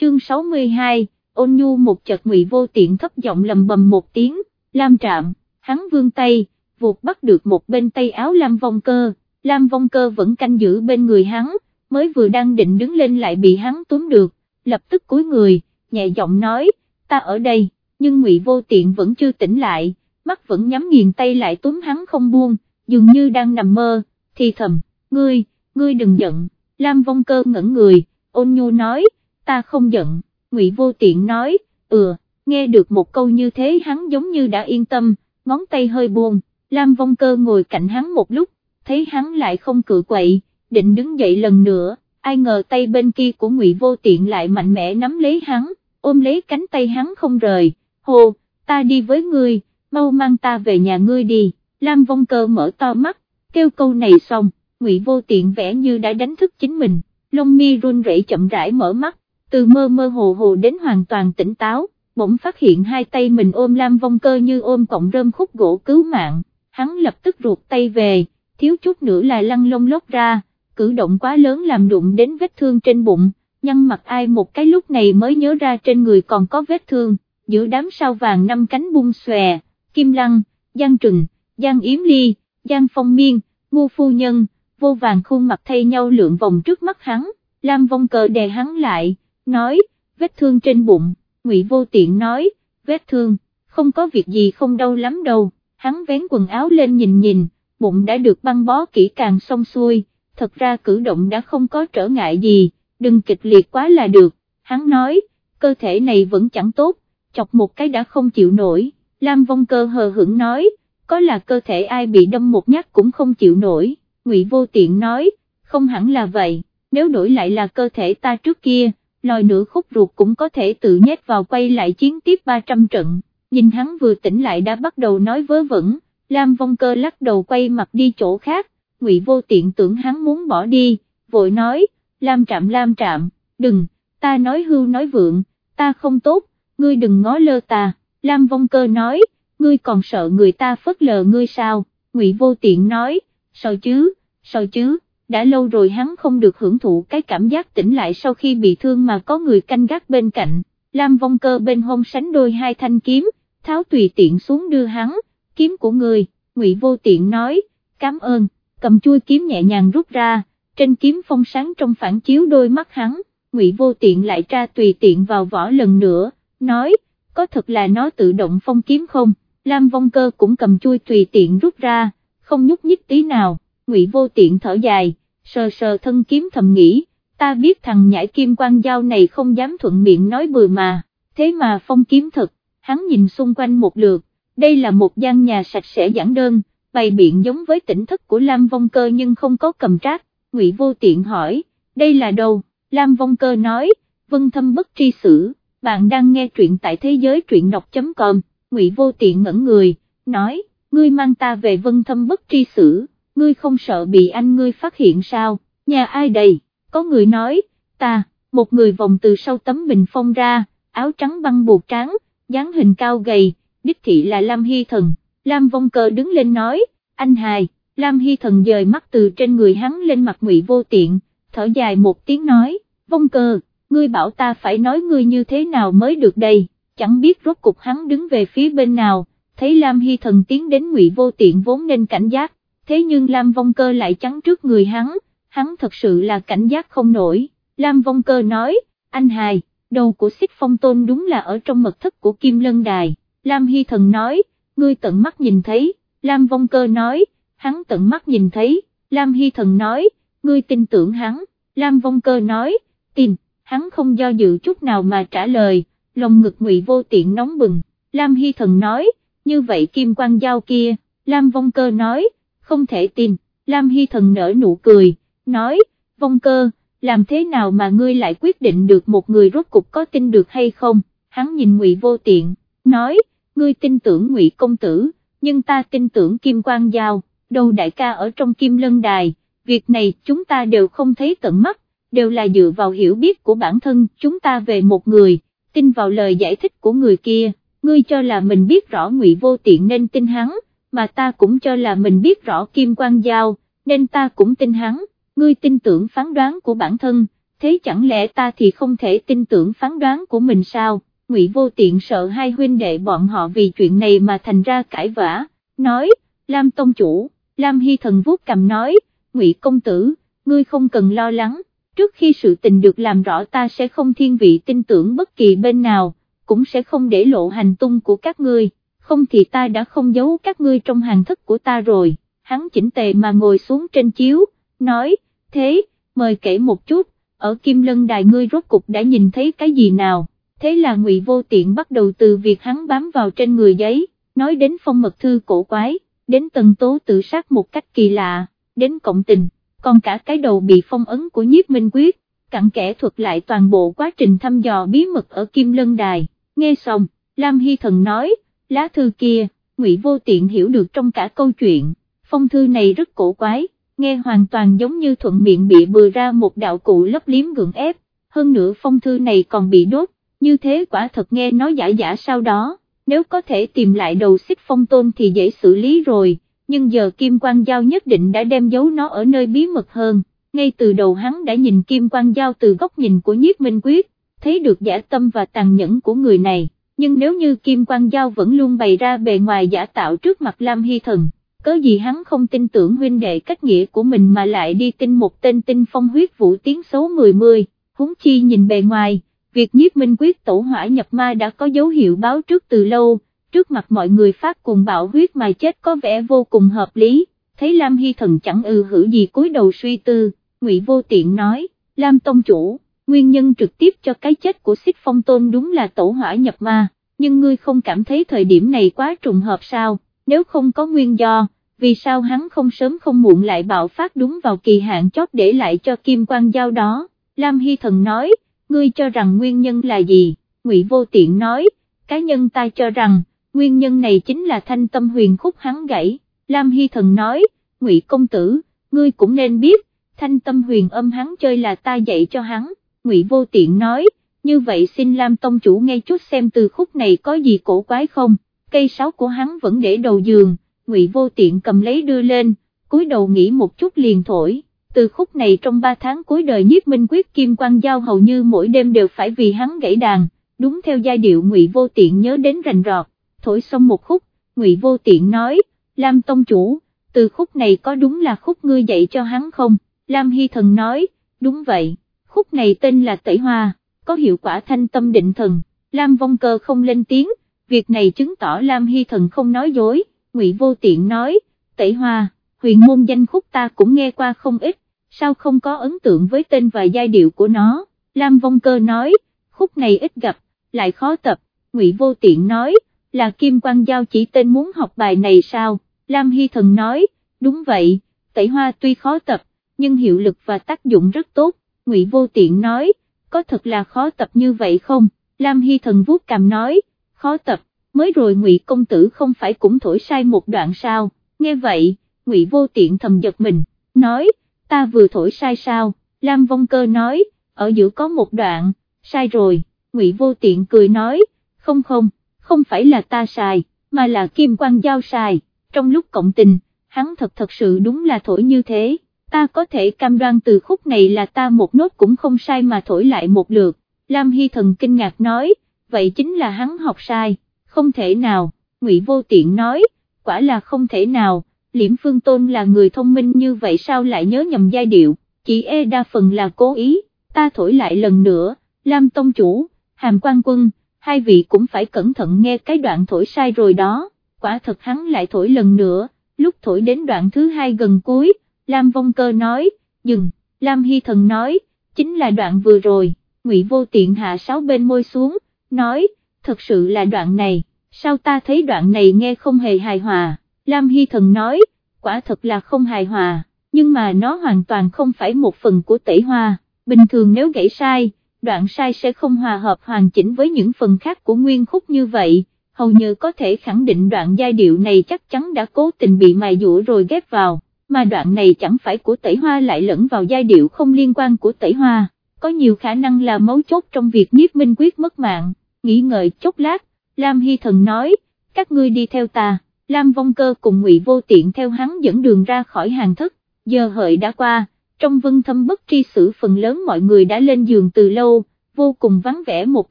chương 62, ôn nhu một chợt ngụy vô tiện thấp giọng lầm bầm một tiếng, Lam Trạm, hắn vươn tay, vụt bắt được một bên tay áo Lam Vong Cơ, Lam Vong Cơ vẫn canh giữ bên người hắn, mới vừa đang định đứng lên lại bị hắn túm được, lập tức cúi người, nhẹ giọng nói, ta ở đây, nhưng ngụy vô tiện vẫn chưa tỉnh lại, mắt vẫn nhắm nghiền tay lại túm hắn không buông, dường như đang nằm mơ, thì thầm, ngươi, ngươi đừng giận, Lam Vong Cơ ngẩn người, ôn nhu nói, ta không giận, ngụy vô tiện nói, ừ, nghe được một câu như thế hắn giống như đã yên tâm, ngón tay hơi buồn, Lam Vong Cơ ngồi cạnh hắn một lúc, thấy hắn lại không cự quậy, định đứng dậy lần nữa, ai ngờ tay bên kia của Ngụy Vô Tiện lại mạnh mẽ nắm lấy hắn, ôm lấy cánh tay hắn không rời, hồ, ta đi với ngươi, mau mang ta về nhà ngươi đi, Lam Vong Cơ mở to mắt, kêu câu này xong, Ngụy Vô Tiện vẽ như đã đánh thức chính mình, lông mi run rẩy chậm rãi mở mắt, từ mơ mơ hồ hồ đến hoàn toàn tỉnh táo, bỗng phát hiện hai tay mình ôm Lam Vong Cơ như ôm cọng rơm khúc gỗ cứu mạng, hắn lập tức ruột tay về, thiếu chút nữa là lăn lông lốc ra, cử động quá lớn làm đụng đến vết thương trên bụng, nhăn mặt ai một cái lúc này mới nhớ ra trên người còn có vết thương, giữa đám sao vàng năm cánh bung xòe, Kim Lăng, Giang Trừng, Giang Yếm Ly, Giang Phong Miên, Ngô Phu Nhân, vô vàng khuôn mặt thay nhau lượn vòng trước mắt hắn, Lam Vong Cờ đè hắn lại, nói, vết thương trên bụng, Ngụy Vô Tiện nói, vết thương, không có việc gì không đau lắm đâu, hắn vén quần áo lên nhìn nhìn, bụng đã được băng bó kỹ càng xong xuôi, thật ra cử động đã không có trở ngại gì, đừng kịch liệt quá là được, hắn nói, cơ thể này vẫn chẳng tốt, chọc một cái đã không chịu nổi, Lam Vong Cơ hờ hững nói, có là cơ thể ai bị đâm một nhát cũng không chịu nổi, Ngụy Vô Tiện nói, không hẳn là vậy, nếu đổi lại là cơ thể ta trước kia, lòi nửa khúc ruột cũng có thể tự nhét vào quay lại chiến tiếp 300 trận, nhìn hắn vừa tỉnh lại đã bắt đầu nói vớ vẩn, Lam Vong Cơ lắc đầu quay mặt đi chỗ khác, Ngụy Vô Tiện tưởng hắn muốn bỏ đi, vội nói, Lam Trạm Lam Trạm, đừng, ta nói hưu nói vượng, ta không tốt, ngươi đừng ngó lơ ta, Lam Vong Cơ nói, ngươi còn sợ người ta phớt lờ ngươi sao, Ngụy Vô Tiện nói, sao chứ, sao chứ, đã lâu rồi hắn không được hưởng thụ cái cảm giác tỉnh lại sau khi bị thương mà có người canh gác bên cạnh, Lam Vong Cơ bên hông sánh đôi hai thanh kiếm, tháo tùy tiện xuống đưa hắn, kiếm của người, Ngụy Vô Tiện nói, cảm ơn, cầm chui kiếm nhẹ nhàng rút ra, trên kiếm phong sáng trong phản chiếu đôi mắt hắn, Ngụy Vô Tiện lại tra tùy tiện vào vỏ lần nữa, nói, có thật là nó tự động phong kiếm không, Lam Vong Cơ cũng cầm chui tùy tiện rút ra, không nhúc nhích tí nào, Ngụy Vô Tiện thở dài, sờ sờ thân kiếm thầm nghĩ, ta biết thằng nhãi kim quan dao này không dám thuận miệng nói bừa mà, thế mà phong kiếm thật, hắn nhìn xung quanh một lượt, đây là một gian nhà sạch sẽ giản đơn, bày biện giống với tỉnh thất của Lam Vong Cơ nhưng không có cầm trác, Ngụy Vô Tiện hỏi, đây là đâu, Lam Vong Cơ nói, vân thâm bất tri xử. bạn đang nghe truyện tại thế giới truyện đọc.com, Ngụy Vô Tiện ngẩn người, nói, ngươi mang ta về vân thâm bất tri xử ngươi không sợ bị anh ngươi phát hiện sao, nhà ai đây, có người nói, ta, một người vòng từ sau tấm bình phong ra, áo trắng băng buộc trắng, dáng hình cao gầy, đích thị là Lam Hy Thần, Lam Vong Cơ đứng lên nói, anh hài, Lam Hy Thần dời mắt từ trên người hắn lên mặt ngụy vô tiện, thở dài một tiếng nói, Vong Cơ, ngươi bảo ta phải nói ngươi như thế nào mới được đây, chẳng biết rốt cục hắn đứng về phía bên nào, thấy Lam Hy Thần tiến đến ngụy vô tiện vốn nên cảnh giác, thế nhưng Lam Vong Cơ lại chắn trước người hắn, hắn thật sự là cảnh giác không nổi, Lam Vong Cơ nói, anh hài, đầu của xích phong tôn đúng là ở trong mật thất của Kim Lân Đài, Lam Hy Thần nói, ngươi tận mắt nhìn thấy, Lam Vong Cơ nói, hắn tận mắt nhìn thấy, Lam Hy Thần nói, ngươi tin tưởng hắn, Lam Vong Cơ nói, tin, hắn không do dự chút nào mà trả lời, lòng ngực ngụy vô tiện nóng bừng, Lam Hy Thần nói, như vậy Kim Quang Giao kia, Lam Vong Cơ nói, không thể tin, Lam Hy Thần nở nụ cười, nói, Vong Cơ, làm thế nào mà ngươi lại quyết định được một người rốt cục có tin được hay không, hắn nhìn ngụy vô tiện, nói, ngươi tin tưởng ngụy công tử, nhưng ta tin tưởng Kim Quang Giao, đầu đại ca ở trong Kim Lân Đài, việc này chúng ta đều không thấy tận mắt, đều là dựa vào hiểu biết của bản thân chúng ta về một người, tin vào lời giải thích của người kia, ngươi cho là mình biết rõ ngụy vô tiện nên tin hắn, mà ta cũng cho là mình biết rõ Kim Quang Giao, nên ta cũng tin hắn, ngươi tin tưởng phán đoán của bản thân, thế chẳng lẽ ta thì không thể tin tưởng phán đoán của mình sao, Ngụy Vô Tiện sợ hai huynh đệ bọn họ vì chuyện này mà thành ra cãi vã, nói, Lam Tông Chủ, Lam Hy Thần vuốt cầm nói, Ngụy Công Tử, ngươi không cần lo lắng, trước khi sự tình được làm rõ ta sẽ không thiên vị tin tưởng bất kỳ bên nào, cũng sẽ không để lộ hành tung của các ngươi, không thì ta đã không giấu các ngươi trong hàng thức của ta rồi, hắn chỉnh tề mà ngồi xuống trên chiếu, nói, thế, mời kể một chút, ở Kim Lân Đài ngươi rốt cục đã nhìn thấy cái gì nào, thế là ngụy Vô Tiện bắt đầu từ việc hắn bám vào trên người giấy, nói đến phong mật thư cổ quái, đến tần tố tự sát một cách kỳ lạ, đến cộng tình, còn cả cái đầu bị phong ấn của nhiếp minh quyết, cặn kẽ thuật lại toàn bộ quá trình thăm dò bí mật ở Kim Lân Đài, nghe xong, Lam Hy Thần nói, lá thư kia, ngụy Vô Tiện hiểu được trong cả câu chuyện, phong thư này rất cổ quái nghe hoàn toàn giống như thuận miệng bị bừa ra một đạo cụ lấp liếm gượng ép, hơn nữa phong thư này còn bị đốt, như thế quả thật nghe nói giả giả sau đó, nếu có thể tìm lại đầu xích phong tôn thì dễ xử lý rồi, nhưng giờ Kim Quang Giao nhất định đã đem giấu nó ở nơi bí mật hơn, ngay từ đầu hắn đã nhìn Kim Quang Giao từ góc nhìn của nhiếp minh quyết, thấy được giả tâm và tàn nhẫn của người này, nhưng nếu như Kim Quang Giao vẫn luôn bày ra bề ngoài giả tạo trước mặt Lam Hy Thần cớ gì hắn không tin tưởng huynh đệ cách nghĩa của mình mà lại đi tin một tên tinh phong huyết vũ tiếng xấu mười mươi, huống chi nhìn bề ngoài, việc nhiếp minh quyết tổ hỏa nhập ma đã có dấu hiệu báo trước từ lâu, trước mặt mọi người phát cùng bạo huyết mà chết có vẻ vô cùng hợp lý, thấy Lam Hy Thần chẳng ư hử gì cúi đầu suy tư, ngụy vô tiện nói, Lam Tông Chủ, nguyên nhân trực tiếp cho cái chết của xích phong tôn đúng là tổ hỏa nhập ma, nhưng ngươi không cảm thấy thời điểm này quá trùng hợp sao? nếu không có nguyên do, vì sao hắn không sớm không muộn lại bạo phát đúng vào kỳ hạn chót để lại cho Kim Quan Giao đó, Lam Hy Thần nói, ngươi cho rằng nguyên nhân là gì, Ngụy Vô Tiện nói, cá nhân ta cho rằng, nguyên nhân này chính là thanh tâm huyền khúc hắn gãy, Lam Hy Thần nói, Ngụy Công Tử, ngươi cũng nên biết, thanh tâm huyền âm hắn chơi là ta dạy cho hắn, Ngụy Vô Tiện nói, như vậy xin Lam Tông Chủ nghe chút xem từ khúc này có gì cổ quái không? Cây sáo của hắn vẫn để đầu giường, Ngụy Vô Tiện cầm lấy đưa lên, cúi đầu nghĩ một chút liền thổi, từ khúc này trong ba tháng cuối đời nhiếp minh quyết kim quan giao hầu như mỗi đêm đều phải vì hắn gãy đàn, đúng theo giai điệu Ngụy Vô Tiện nhớ đến rành rọt, thổi xong một khúc, Ngụy Vô Tiện nói, Lam Tông Chủ, từ khúc này có đúng là khúc ngươi dạy cho hắn không? Lam Hy Thần nói, đúng vậy, khúc này tên là Tẩy Hoa, có hiệu quả thanh tâm định thần, Lam Vong Cơ không lên tiếng, việc này chứng tỏ Lam Hy Thần không nói dối, Ngụy Vô Tiện nói, tẩy hoa, huyền môn danh khúc ta cũng nghe qua không ít, sao không có ấn tượng với tên và giai điệu của nó, Lam Vong Cơ nói, khúc này ít gặp, lại khó tập, Ngụy Vô Tiện nói, là Kim Quang Giao chỉ tên muốn học bài này sao, Lam Hy Thần nói, đúng vậy, tẩy hoa tuy khó tập, nhưng hiệu lực và tác dụng rất tốt, Ngụy Vô Tiện nói, có thật là khó tập như vậy không, Lam Hy Thần vuốt cằm nói, khó tập, mới rồi ngụy công tử không phải cũng thổi sai một đoạn sao, nghe vậy, ngụy vô tiện thầm giật mình, nói, ta vừa thổi sai sao, Lam Vong Cơ nói, ở giữa có một đoạn, sai rồi, ngụy vô tiện cười nói, không không, không phải là ta sai, mà là Kim Quang Giao sai, trong lúc cộng tình, hắn thật thật sự đúng là thổi như thế, ta có thể cam đoan từ khúc này là ta một nốt cũng không sai mà thổi lại một lượt, Lam Hy Thần kinh ngạc nói, vậy chính là hắn học sai, không thể nào, Ngụy Vô Tiện nói, quả là không thể nào, Liễm Phương Tôn là người thông minh như vậy sao lại nhớ nhầm giai điệu, chỉ e đa phần là cố ý, ta thổi lại lần nữa, Lam Tông Chủ, Hàm Quan Quân, hai vị cũng phải cẩn thận nghe cái đoạn thổi sai rồi đó, quả thật hắn lại thổi lần nữa, lúc thổi đến đoạn thứ hai gần cuối, Lam Vong Cơ nói, dừng, Lam Hy Thần nói, chính là đoạn vừa rồi, Ngụy Vô Tiện hạ sáu bên môi xuống, nói, thật sự là đoạn này, sao ta thấy đoạn này nghe không hề hài hòa, Lam Hy Thần nói, quả thật là không hài hòa, nhưng mà nó hoàn toàn không phải một phần của tẩy hoa, bình thường nếu gãy sai, đoạn sai sẽ không hòa hợp hoàn chỉnh với những phần khác của nguyên khúc như vậy, hầu như có thể khẳng định đoạn giai điệu này chắc chắn đã cố tình bị mài dũa rồi ghép vào, mà đoạn này chẳng phải của tẩy hoa lại lẫn vào giai điệu không liên quan của tẩy hoa, có nhiều khả năng là mấu chốt trong việc nhiếp minh quyết mất mạng. Nghĩ ngợi chốc lát, Lam Hy Thần nói, các ngươi đi theo ta, Lam Vong Cơ cùng Ngụy Vô Tiện theo hắn dẫn đường ra khỏi hàng thất. giờ hợi đã qua, trong vân thâm bất tri sử phần lớn mọi người đã lên giường từ lâu, vô cùng vắng vẻ một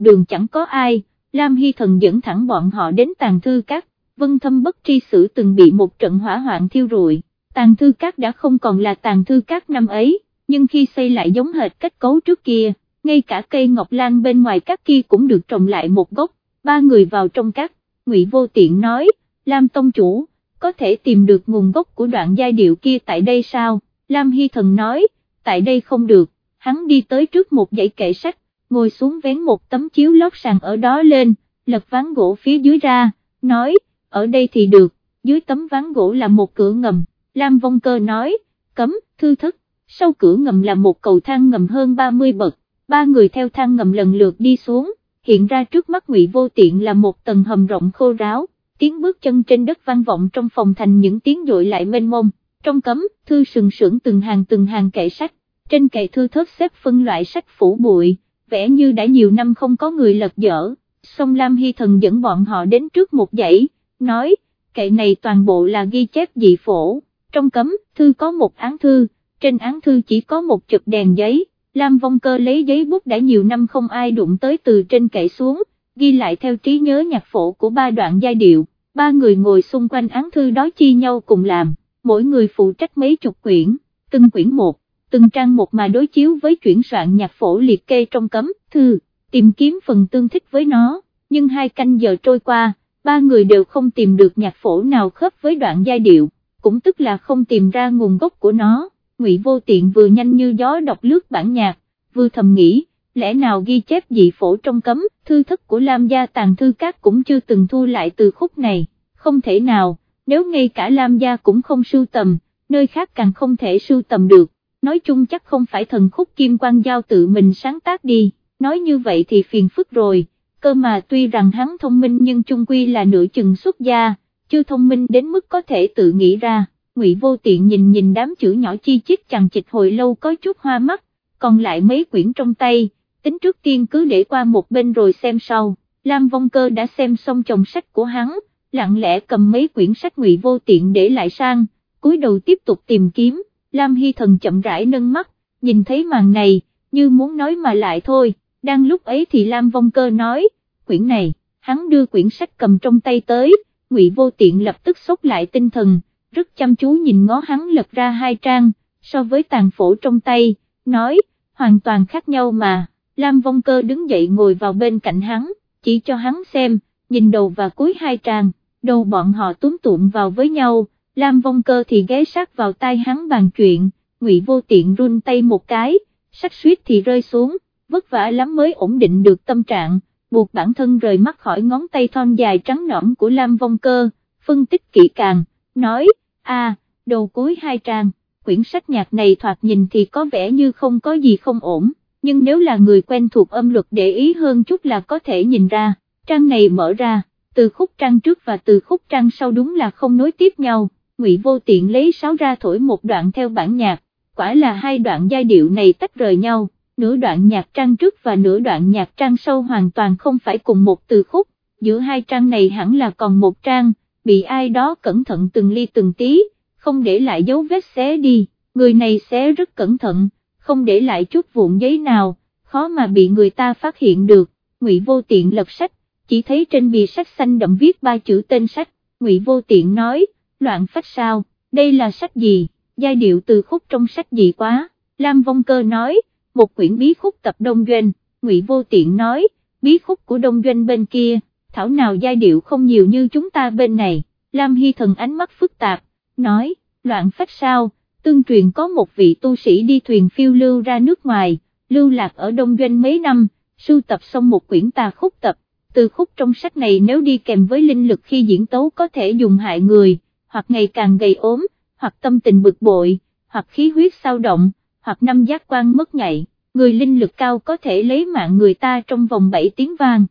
đường chẳng có ai, Lam Hy Thần dẫn thẳng bọn họ đến tàn thư các, vân thâm bất tri sử từng bị một trận hỏa hoạn thiêu rụi, tàn thư các đã không còn là tàn thư các năm ấy, nhưng khi xây lại giống hệt kết cấu trước kia, ngay cả cây ngọc lan bên ngoài các kia cũng được trồng lại một gốc, ba người vào trong các, Ngụy Vô Tiện nói, Lam Tông Chủ, có thể tìm được nguồn gốc của đoạn giai điệu kia tại đây sao, Lam Hy Thần nói, tại đây không được, hắn đi tới trước một dãy kệ sách, ngồi xuống vén một tấm chiếu lót sàn ở đó lên, lật ván gỗ phía dưới ra, nói, ở đây thì được, dưới tấm ván gỗ là một cửa ngầm, Lam Vong Cơ nói, cấm, thư thất sau cửa ngầm là một cầu thang ngầm hơn 30 bậc, ba người theo thang ngầm lần lượt đi xuống, hiện ra trước mắt Ngụy Vô Tiện là một tầng hầm rộng khô ráo, tiếng bước chân trên đất vang vọng trong phòng thành những tiếng dội lại mênh mông, trong cấm, thư sừng sững từng hàng từng hàng kệ sách, trên kệ thư thớt xếp phân loại sách phủ bụi, vẻ như đã nhiều năm không có người lật dở, song Lam Hy Thần dẫn bọn họ đến trước một dãy, nói, kệ này toàn bộ là ghi chép dị phổ, trong cấm, thư có một án thư, trên án thư chỉ có một chực đèn giấy, Lam Vong Cơ lấy giấy bút đã nhiều năm không ai đụng tới từ trên kệ xuống, ghi lại theo trí nhớ nhạc phổ của ba đoạn giai điệu, ba người ngồi xung quanh án thư đó chi nhau cùng làm, mỗi người phụ trách mấy chục quyển, từng quyển một, từng trang một mà đối chiếu với chuyển soạn nhạc phổ liệt kê trong cấm, thư, tìm kiếm phần tương thích với nó, nhưng hai canh giờ trôi qua, ba người đều không tìm được nhạc phổ nào khớp với đoạn giai điệu, cũng tức là không tìm ra nguồn gốc của nó, Ngụy Vô Tiện vừa nhanh như gió đọc lướt bản nhạc, vừa thầm nghĩ, lẽ nào ghi chép dị phổ trong cấm, thư thức của Lam gia tàng thư các cũng chưa từng thu lại từ khúc này, không thể nào, nếu ngay cả Lam gia cũng không sưu tầm, nơi khác càng không thể sưu tầm được, nói chung chắc không phải thần khúc kim quan giao tự mình sáng tác đi, nói như vậy thì phiền phức rồi, cơ mà tuy rằng hắn thông minh nhưng chung quy là nửa chừng xuất gia, chưa thông minh đến mức có thể tự nghĩ ra. Ngụy Vô Tiện nhìn nhìn đám chữ nhỏ chi chít chằng chịch hồi lâu có chút hoa mắt, còn lại mấy quyển trong tay, tính trước tiên cứ để qua một bên rồi xem sau, Lam Vong Cơ đã xem xong chồng sách của hắn, lặng lẽ cầm mấy quyển sách Ngụy Vô Tiện để lại sang, cúi đầu tiếp tục tìm kiếm, Lam Hy Thần chậm rãi nâng mắt, nhìn thấy màn này, như muốn nói mà lại thôi, đang lúc ấy thì Lam Vong Cơ nói, quyển này, hắn đưa quyển sách cầm trong tay tới, Ngụy Vô Tiện lập tức sốc lại tinh thần, rất chăm chú nhìn ngó hắn lật ra hai trang, so với tàn phổ trong tay, nói, hoàn toàn khác nhau mà, Lam Vong Cơ đứng dậy ngồi vào bên cạnh hắn, chỉ cho hắn xem, nhìn đầu và cuối hai trang, đầu bọn họ túm tụm vào với nhau, Lam Vong Cơ thì ghé sát vào tai hắn bàn chuyện, Ngụy Vô Tiện run tay một cái, sách suýt thì rơi xuống, vất vả lắm mới ổn định được tâm trạng, buộc bản thân rời mắt khỏi ngón tay thon dài trắng nõn của Lam Vong Cơ, phân tích kỹ càng, nói, a đầu cuối hai trang, quyển sách nhạc này thoạt nhìn thì có vẻ như không có gì không ổn, nhưng nếu là người quen thuộc âm luật để ý hơn chút là có thể nhìn ra, trang này mở ra, từ khúc trang trước và từ khúc trang sau đúng là không nối tiếp nhau, Ngụy Vô Tiện lấy sáo ra thổi một đoạn theo bản nhạc, quả là hai đoạn giai điệu này tách rời nhau, nửa đoạn nhạc trang trước và nửa đoạn nhạc trang sau hoàn toàn không phải cùng một từ khúc, giữa hai trang này hẳn là còn một trang, bị ai đó cẩn thận từng ly từng tí, không để lại dấu vết xé đi, người này xé rất cẩn thận, không để lại chút vụn giấy nào, khó mà bị người ta phát hiện được, Ngụy Vô Tiện lật sách, chỉ thấy trên bìa sách xanh đậm viết ba chữ tên sách, Ngụy Vô Tiện nói, loạn phách sao, đây là sách gì, giai điệu từ khúc trong sách gì quá, Lam Vong Cơ nói, một quyển bí khúc tập Đông Doanh, Ngụy Vô Tiện nói, bí khúc của Đông Doanh bên kia, thảo nào giai điệu không nhiều như chúng ta bên này, Lam Hy Thần ánh mắt phức tạp, nói, loạn phách sao, tương truyền có một vị tu sĩ đi thuyền phiêu lưu ra nước ngoài, lưu lạc ở Đông Doanh mấy năm, sưu tập xong một quyển tà khúc tập, từ khúc trong sách này nếu đi kèm với linh lực khi diễn tấu có thể dùng hại người, hoặc ngày càng gầy ốm, hoặc tâm tình bực bội, hoặc khí huyết sao động, hoặc năm giác quan mất nhạy, người linh lực cao có thể lấy mạng người ta trong vòng 7 tiếng vang.